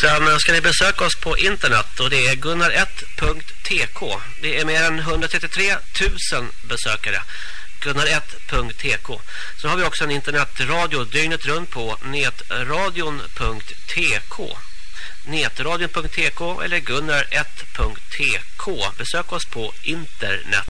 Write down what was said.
Sen ska ni besöka oss på internet och det är gunnar1.tk. Det är mer än 133 000 besökare. Gunnar1.tk. Så har vi också en internetradio dygnet runt på netradion.tk. Netradion.tk eller gunnar1.tk. Besök oss på internet.